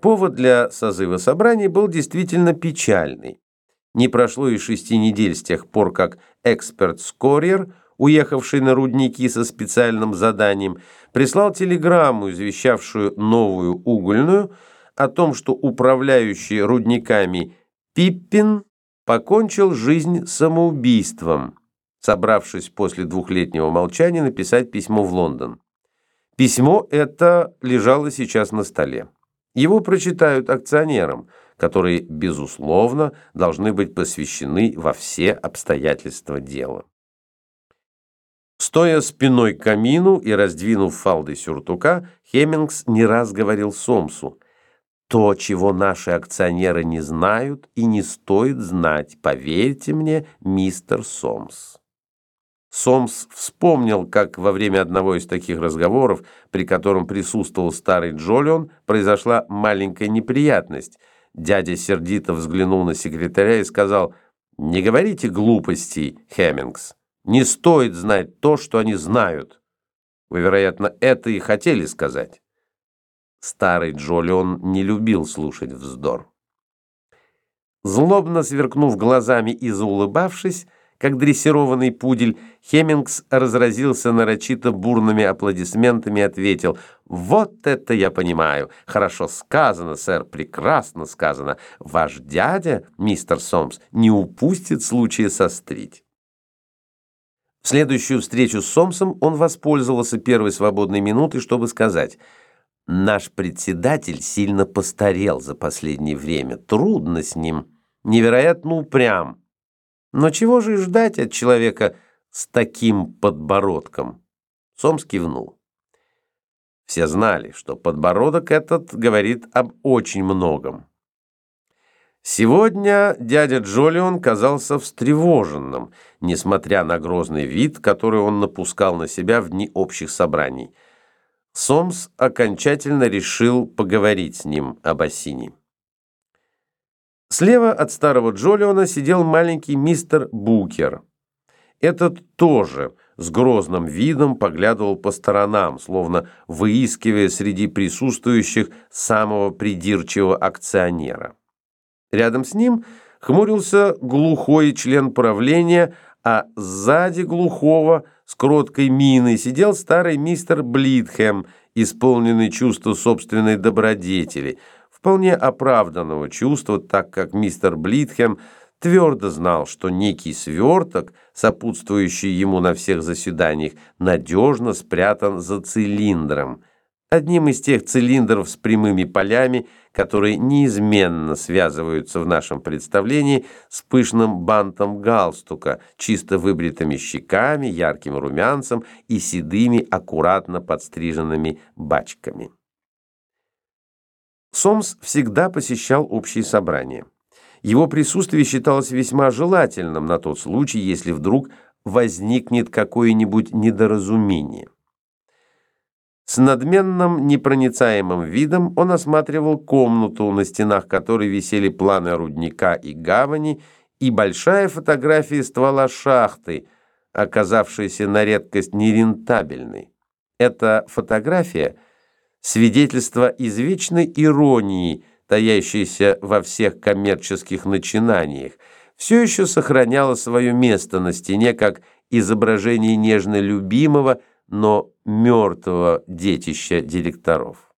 Повод для созыва собраний был действительно печальный. Не прошло и шести недель с тех пор, как эксперт Скорьер, уехавший на рудники со специальным заданием, прислал телеграмму, извещавшую новую угольную, о том, что управляющий рудниками Пиппин покончил жизнь самоубийством, собравшись после двухлетнего молчания написать письмо в Лондон. Письмо это лежало сейчас на столе. Его прочитают акционерам, которые, безусловно, должны быть посвящены во все обстоятельства дела. Стоя спиной к камину и раздвинув фалды сюртука, Хемингс не раз говорил Сомсу, «То, чего наши акционеры не знают и не стоит знать, поверьте мне, мистер Сомс». Сомс вспомнил, как во время одного из таких разговоров, при котором присутствовал старый Джолион, произошла маленькая неприятность. Дядя сердито взглянул на секретаря и сказал, «Не говорите глупостей, Хеммингс. Не стоит знать то, что они знают. Вы, вероятно, это и хотели сказать». Старый Джолион не любил слушать вздор. Злобно сверкнув глазами и заулыбавшись, как дрессированный пудель, Хемингс разразился нарочито бурными аплодисментами и ответил «Вот это я понимаю! Хорошо сказано, сэр, прекрасно сказано! Ваш дядя, мистер Сомс, не упустит случая сострить!» В следующую встречу с Сомсом он воспользовался первой свободной минутой, чтобы сказать «Наш председатель сильно постарел за последнее время, трудно с ним, невероятно упрям». Но чего же ждать от человека с таким подбородком? Сомс кивнул. Все знали, что подбородок этот говорит об очень многом. Сегодня дядя Джолион казался встревоженным, несмотря на грозный вид, который он напускал на себя в дни общих собраний. Сомс окончательно решил поговорить с ним об Осине. Слева от старого Джолиона сидел маленький мистер Букер. Этот тоже с грозным видом поглядывал по сторонам, словно выискивая среди присутствующих самого придирчивого акционера. Рядом с ним хмурился глухой член правления, а сзади глухого с кроткой миной сидел старый мистер Блитхэм, исполненный чувства собственной добродетели – вполне оправданного чувства, так как мистер Блитхем твердо знал, что некий сверток, сопутствующий ему на всех заседаниях, надежно спрятан за цилиндром, одним из тех цилиндров с прямыми полями, которые неизменно связываются в нашем представлении с пышным бантом галстука, чисто выбритыми щеками, ярким румянцем и седыми, аккуратно подстриженными бачками. Сомс всегда посещал общие собрания. Его присутствие считалось весьма желательным на тот случай, если вдруг возникнет какое-нибудь недоразумение. С надменным, непроницаемым видом он осматривал комнату, на стенах которой висели планы рудника и гавани, и большая фотография ствола шахты, оказавшаяся на редкость нерентабельной. Эта фотография – свидетельство извечной иронии, таящейся во всех коммерческих начинаниях, все еще сохраняло свое место на стене как изображение нежно любимого, но мертвого детища директоров.